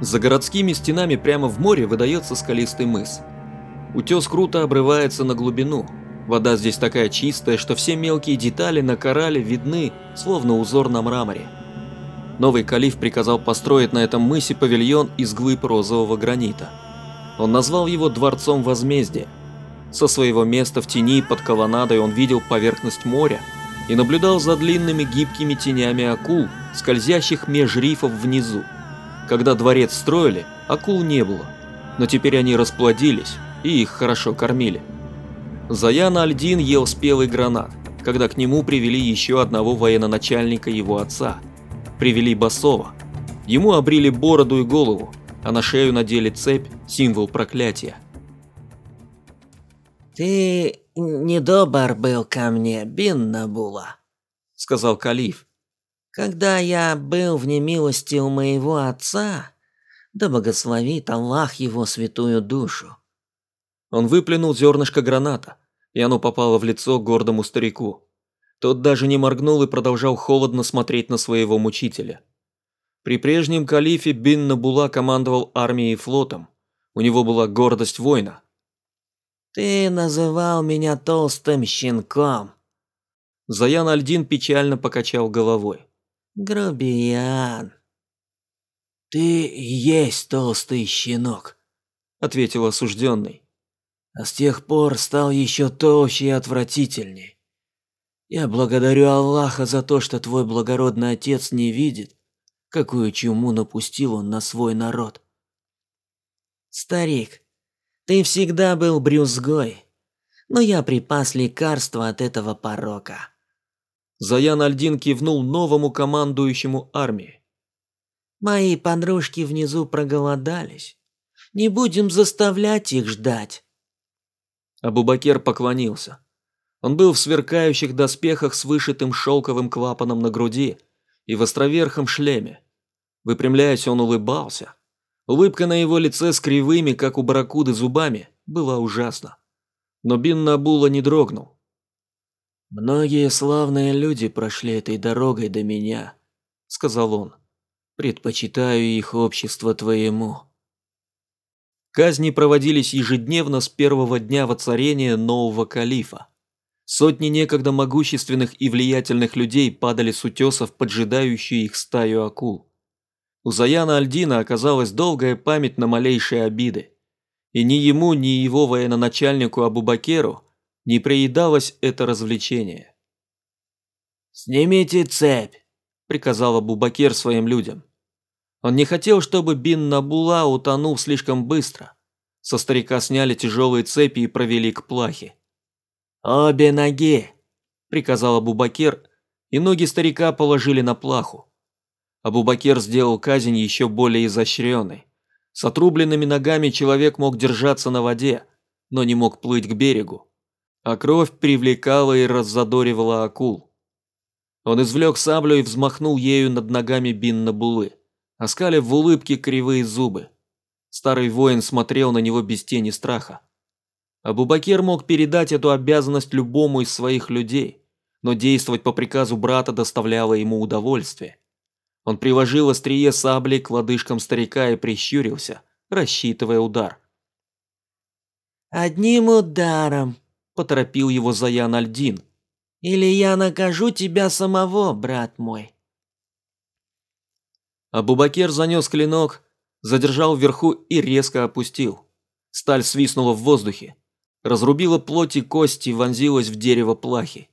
За городскими стенами прямо в море выдается скалистый мыс. Утес круто обрывается на глубину. Вода здесь такая чистая, что все мелкие детали на корале видны, словно узор на мраморе. Новый калиф приказал построить на этом мысе павильон из глыб розового гранита. Он назвал его Дворцом Возмездия. Со своего места в тени под колоннадой он видел поверхность моря и наблюдал за длинными гибкими тенями акул, скользящих меж рифов внизу. Когда дворец строили, акул не было, но теперь они расплодились и их хорошо кормили. Заян Альдин ел спелый гранат, когда к нему привели еще одного военачальника его отца. Привели Басова. Ему обрили бороду и голову, а на шею надели цепь, символ проклятия. «Ты недобр был ко мне, Бин Набула», — сказал Калиф. Когда я был в немилости у моего отца, да благословит Аллах его святую душу. Он выплюнул зернышко граната, и оно попало в лицо гордому старику. Тот даже не моргнул и продолжал холодно смотреть на своего мучителя. При прежнем калифе Бин Набула командовал армией и флотом. У него была гордость воина. «Ты называл меня толстым щенком». Заян Альдин печально покачал головой. Грубиян. Ты есть толстый щенок, ответил осужденный. А с тех пор стал еще толще и отвратительней. Я благодарю Аллаха за то, что твой благородный отец не видит, какую чуму напустил он на свой народ. Старик, ты всегда был брюзгой, но я припас лекарство от этого порока. Заян Альдин кивнул новому командующему армии. «Мои подружки внизу проголодались. Не будем заставлять их ждать». Абубакер поклонился. Он был в сверкающих доспехах с вышитым шелковым клапаном на груди и в островерхом шлеме. Выпрямляясь, он улыбался. Улыбка на его лице с кривыми, как у барракуды, зубами была ужасна. Но Бин Набула не дрогнул. «Многие славные люди прошли этой дорогой до меня», – сказал он. «Предпочитаю их общество твоему». Казни проводились ежедневно с первого дня воцарения нового калифа. Сотни некогда могущественных и влиятельных людей падали с утесов, поджидающие их стаю акул. У Заяна Альдина оказалась долгая память на малейшие обиды. И ни ему, ни его военачальнику Абубакеру – не приедалось это развлечение. «Снимите цепь», – приказал Абубакер своим людям. Он не хотел, чтобы Бин Набула утонул слишком быстро. Со старика сняли тяжелые цепи и провели к плахе. «Обе ноги», – приказал Абубакер, и ноги старика положили на плаху. Абубакер сделал казнь еще более изощренной. С отрубленными ногами человек мог держаться на воде, но не мог плыть к берегу а кровь привлекала и раззадоривала акул. Он извлек саблю и взмахнул ею над ногами Бинна-Булы, оскалив в улыбке кривые зубы. Старый воин смотрел на него без тени страха. Абубакер мог передать эту обязанность любому из своих людей, но действовать по приказу брата доставляло ему удовольствие. Он приложил острие сабли к лодыжкам старика и прищурился, рассчитывая удар. «Одним ударом», поторопил его Заян Альдин. Или я накажу тебя самого, брат мой. Абубакер занес клинок, задержал вверху и резко опустил. Сталь свистнула в воздухе. Разрубила плоть и кости, вонзилась в дерево плахи.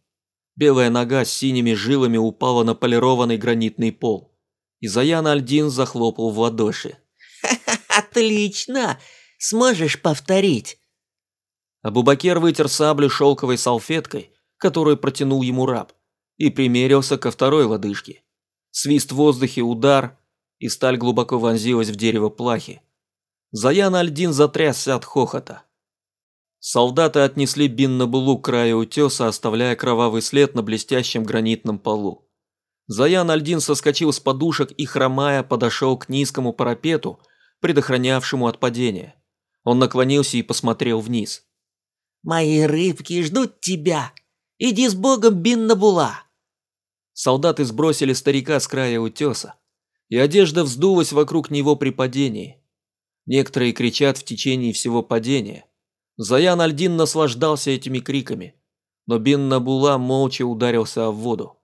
Белая нога с синими жилами упала на полированный гранитный пол. И Заян Альдин захлопал в ладоши. «Отлично! Сможешь повторить?» Абубакер вытер саблю шелковой салфеткой, которую протянул ему раб, и примерился ко второй лодыжке. Свист в воздухе, удар, и сталь глубоко вонзилась в дерево плахи. Заян Альдин затрясся от хохота. Солдаты отнесли Бин на булу к краю утеса, оставляя кровавый след на блестящем гранитном полу. Заян Альдин соскочил с подушек и, хромая, подошел к низкому парапету, предохранявшему от падения. Он наклонился и посмотрел вниз. Мои рыбки ждут тебя. Иди с Богом, Биннабула. Солдаты сбросили старика с края утеса. и одежда вздулась вокруг него при падении. Некоторые кричат в течение всего падения. Заян Альдин наслаждался этими криками, но Бин Набула молча ударился в воду.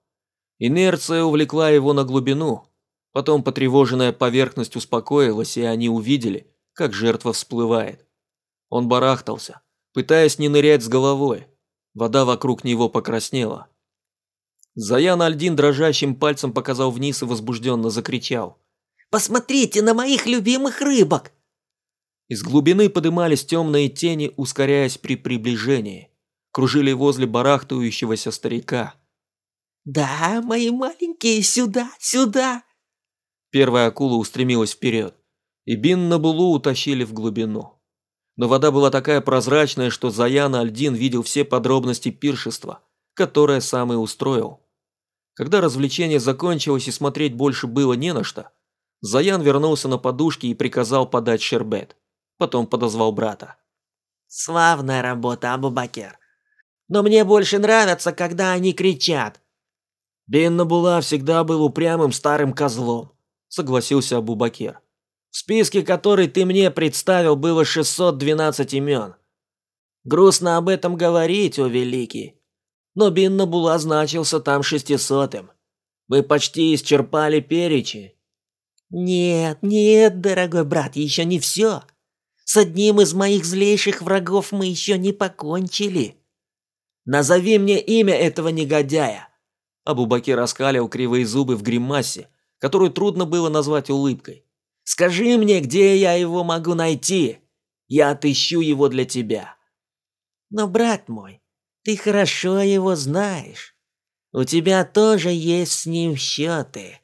Инерция увлекла его на глубину, потом потревоженная поверхность успокоилась, и они увидели, как жертва всплывает. Он барахтался, пытаясь не нырять с головой. Вода вокруг него покраснела. Заян Альдин дрожащим пальцем показал вниз и возбужденно закричал. «Посмотрите на моих любимых рыбок!» Из глубины подымались темные тени, ускоряясь при приближении. Кружили возле барахтающегося старика. «Да, мои маленькие, сюда, сюда!» Первая акула устремилась вперед, и Бин на Булу утащили в глубину. Но вода была такая прозрачная, что Заян Альдин видел все подробности пиршества, которое сам и устроил. Когда развлечение закончилось и смотреть больше было не на что, Заян вернулся на подушки и приказал подать шербет. Потом подозвал брата. «Славная работа, Абубакер. Но мне больше нравится, когда они кричат». «Бен Набула всегда был упрямым старым козлом», – согласился Абубакер. «В списке, который ты мне представил, было 612 имен. Грустно об этом говорить, о великий, но Биннабула значился там шестисотым. Вы почти исчерпали перечень. Нет, нет, дорогой брат, еще не все. С одним из моих злейших врагов мы еще не покончили. Назови мне имя этого негодяя. Абубакир раскалил кривые зубы в гримасе, которую трудно было назвать улыбкой. Скажи мне, где я его могу найти? Я отыщу его для тебя. Но, брат мой, ты хорошо его знаешь. У тебя тоже есть с ним счеты».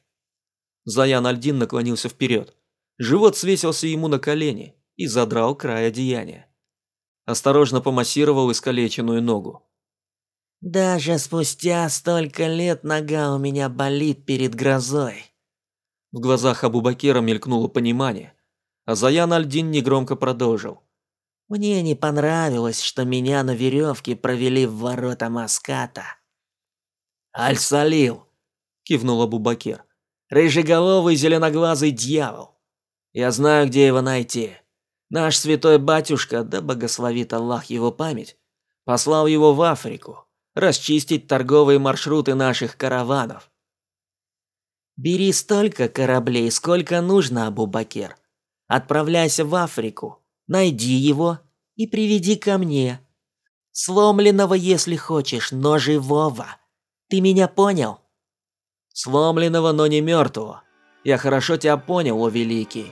Заян Альдин наклонился вперед. Живот свесился ему на колени и задрал край одеяния. Осторожно помассировал искалеченную ногу. «Даже спустя столько лет нога у меня болит перед грозой». В глазах Абубакера мелькнуло понимание, а Заян Альдин негромко продолжил. Мне не понравилось, что меня на веревке провели в ворота Маската. «Аль-Салил!» – кивнул Абубакир. «Рыжеголовый зеленоглазый дьявол! Я знаю, где его найти. Наш святой батюшка, да богословит Аллах его память, послал его в Африку, расчистить торговые маршруты наших караванов». «Бери столько кораблей, сколько нужно, Абубакир. Отправляйся в Африку, Найди его и приведи ко мне. Сломленного, если хочешь, но живого. Ты меня понял? Сломленного, но не мертвого. Я хорошо тебя понял, о великий.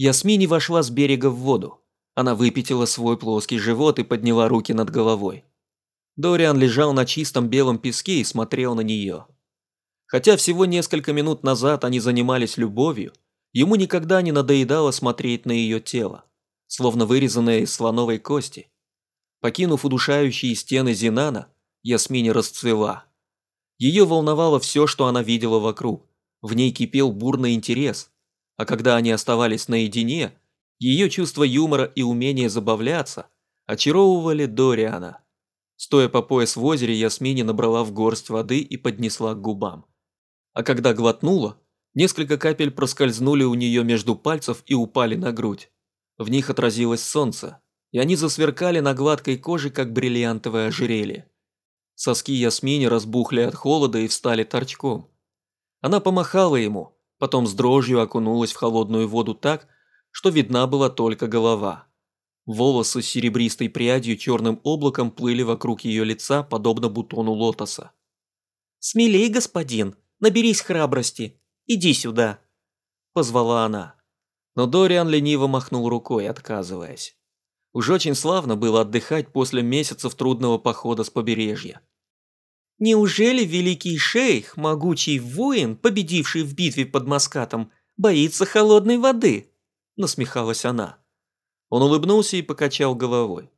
Ясмини вошла с берега в воду. Она выпятила свой плоский живот и подняла руки над головой. Дориан лежал на чистом белом песке и смотрел на нее. Хотя всего несколько минут назад они занимались любовью, ему никогда не надоедало смотреть на ее тело, словно вырезанное из слоновой кости. Покинув удушающие стены Зинана, Ясмини расцвела. Ее волновало все, что она видела вокруг. В ней кипел бурный интерес, а когда они оставались наедине, ее чувство юмора и умение забавляться очаровывали Дориана. Стоя по пояс в озере, Ясмини набрала в горсть воды и поднесла к губам. А когда глотнула, несколько капель проскользнули у нее между пальцев и упали на грудь. В них отразилось солнце, и они засверкали на гладкой коже, как бриллиантовое ожерелье. Соски Ясмини разбухли от холода и встали торчком. Она помахала ему, потом с дрожью окунулась в холодную воду так, что видна была только голова. Волосы с серебристой прядью черным облаком плыли вокруг ее лица, подобно бутону лотоса. «Смелей, господин, наберись храбрости, иди сюда», – позвала она. Но Дориан лениво махнул рукой, отказываясь. Уж очень славно было отдыхать после месяцев трудного похода с побережья. Неужели великий шейх, могучий воин, победивший в битве под Маскатом, боится холодной воды?» – насмехалась она. Он улыбнулся и покачал головой.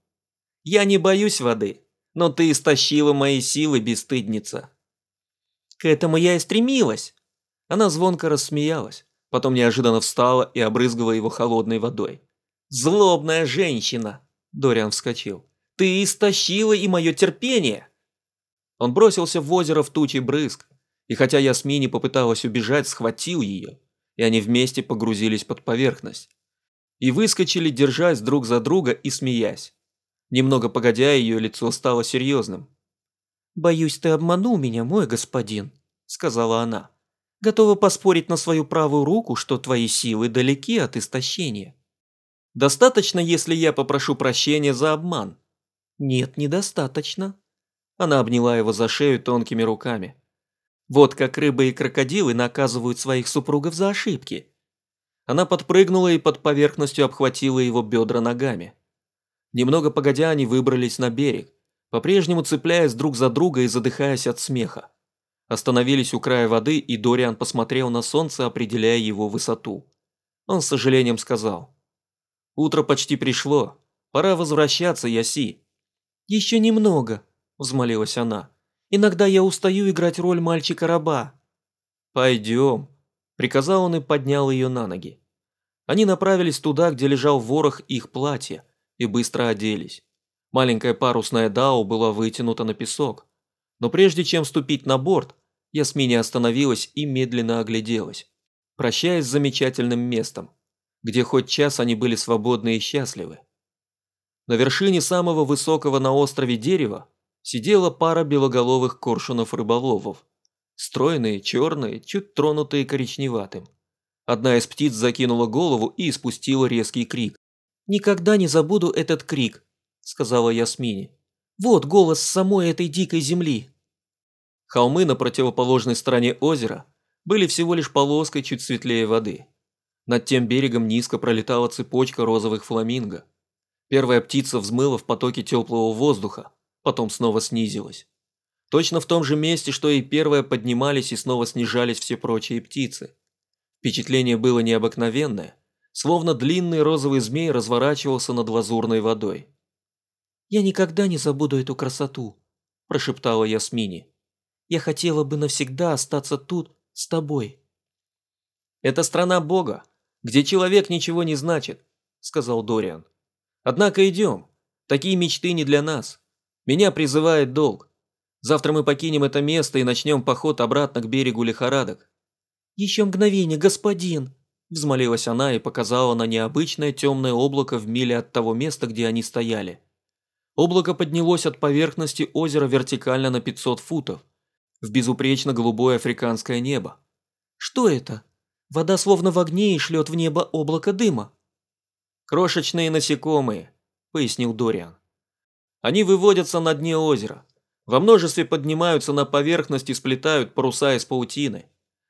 Я не боюсь воды, но ты истощила мои силы, бесстыдница. К этому я и стремилась. Она звонко рассмеялась, потом неожиданно встала и обрызгала его холодной водой. «Злобная женщина!» Дориан вскочил. «Ты истощила и мое терпение!» Он бросился в озеро в тучи брызг, и хотя Ясмини попыталась убежать, схватил ее, и они вместе погрузились под поверхность. И выскочили, держась друг за друга и смеясь. Немного погодя, ее лицо стало серьезным. «Боюсь, ты обманул меня, мой господин», — сказала она. «Готова поспорить на свою правую руку, что твои силы далеки от истощения». «Достаточно, если я попрошу прощения за обман?» «Нет, недостаточно». Она обняла его за шею тонкими руками. Вот как рыбы и крокодилы наказывают своих супругов за ошибки. Она подпрыгнула и под поверхностью обхватила его бедра ногами. Немного погодя, они выбрались на берег, по-прежнему цепляясь друг за друга и задыхаясь от смеха. Остановились у края воды, и Дориан посмотрел на солнце, определяя его высоту. Он с сожалением сказал. «Утро почти пришло. Пора возвращаться, Яси». «Еще немного», – взмолилась она. Иногда я устаю играть роль мальчика-раба». «Пойдем», – приказал он и поднял ее на ноги. Они направились туда, где лежал ворох их платья, и быстро оделись. Маленькая парусная дау была вытянута на песок. Но прежде чем ступить на борт, Ясмини остановилась и медленно огляделась, прощаясь с замечательным местом, где хоть час они были свободны и счастливы. На вершине самого высокого на острове дерева сидела пара белоголовых коршунов-рыболовов. Стройные, черные, чуть тронутые коричневатым. Одна из птиц закинула голову и испустила резкий крик. «Никогда не забуду этот крик», – сказала Ясмине. «Вот голос самой этой дикой земли». Холмы на противоположной стороне озера были всего лишь полоской чуть светлее воды. Над тем берегом низко пролетала цепочка розовых фламинго. Первая птица взмыла в потоке теплого воздуха, потом снова снизилась. Точно в том же месте, что и первая поднимались и снова снижались все прочие птицы. Впечатление было необыкновенное, словно длинный розовый змей разворачивался над лазурной водой. «Я никогда не забуду эту красоту», – прошептала Ясмини. «Я хотела бы навсегда остаться тут с тобой». «Это страна Бога, где человек ничего не значит», – сказал Дориан. «Однако идем. Такие мечты не для нас. Меня призывает долг. Завтра мы покинем это место и начнем поход обратно к берегу лихорадок». «Еще мгновение, господин!» Взмолилась она и показала на необычное темное облако в миле от того места, где они стояли. Облако поднялось от поверхности озера вертикально на 500 футов, в безупречно голубое африканское небо. «Что это? Вода словно в огне и шлет в небо облако дыма». «Крошечные насекомые», – пояснил Дориан. Они выводятся на дне озера. Во множестве поднимаются на поверхность и сплетают паруса из паутины.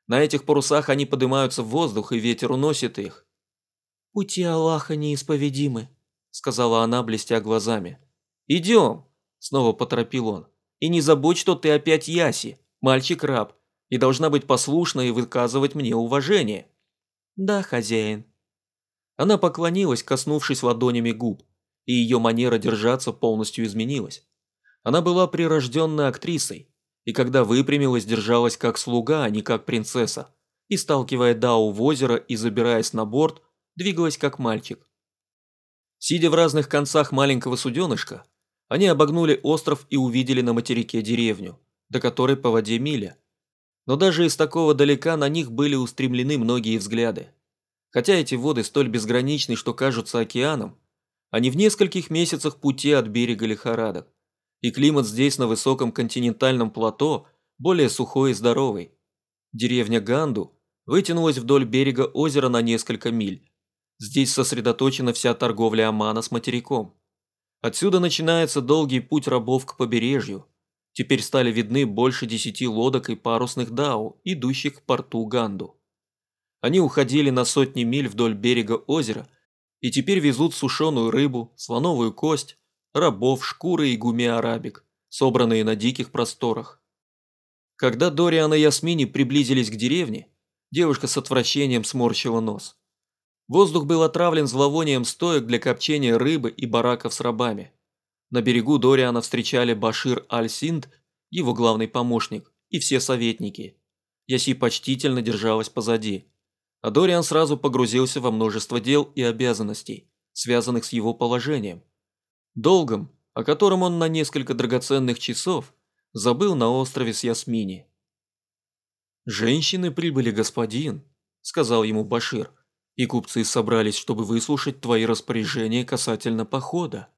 На этих парусах они поднимаются в воздух, и ветер уносит их. «Пути Аллаха неисповедимы», – сказала она, блестя глазами. «Идем», – снова поторопил он. «И не забудь, что ты опять Яси, мальчик-раб, и должна быть послушна и выказывать мне уважение». «Да, хозяин». Она поклонилась, коснувшись ладонями губ и ее манера держаться полностью изменилась. Она была прирожденной актрисой, и когда выпрямилась, держалась как слуга, а не как принцесса, и, сталкивая Дау в озеро и забираясь на борт, двигалась как мальчик. Сидя в разных концах маленького суденышка, они обогнули остров и увидели на материке деревню, до которой по воде миля. Но даже из такого далека на них были устремлены многие взгляды. Хотя эти воды столь безграничны, что кажутся океаном, они в нескольких месяцах пути от берега лихорадок. И климат здесь, на высоком континентальном плато, более сухой и здоровый. Деревня Ганду вытянулась вдоль берега озера на несколько миль. Здесь сосредоточена вся торговля Омана с материком. Отсюда начинается долгий путь рабов к побережью. Теперь стали видны больше десяти лодок и парусных дау, идущих к порту Ганду. Они уходили на сотни миль вдоль берега озера – и теперь везут сушеную рыбу, слоновую кость, рабов, шкуры и гуми-арабик, собранные на диких просторах. Когда Дориан и Ясмини приблизились к деревне, девушка с отвращением сморщила нос. Воздух был отравлен зловонием стоек для копчения рыбы и бараков с рабами. На берегу Дориана встречали Башир Аль-Синд, его главный помощник, и все советники. Яси почтительно держалась позади. А Дориан сразу погрузился во множество дел и обязанностей, связанных с его положением. Долгом, о котором он на несколько драгоценных часов забыл на острове с Ясмини. «Женщины прибыли, господин», – сказал ему Башир, – «и купцы собрались, чтобы выслушать твои распоряжения касательно похода».